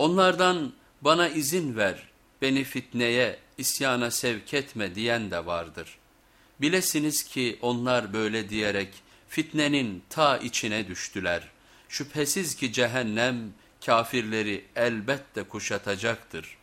Onlardan bana izin ver, beni fitneye, isyana sevk etme diyen de vardır. Bilesiniz ki onlar böyle diyerek fitnenin ta içine düştüler. Şüphesiz ki cehennem kafirleri elbette kuşatacaktır.''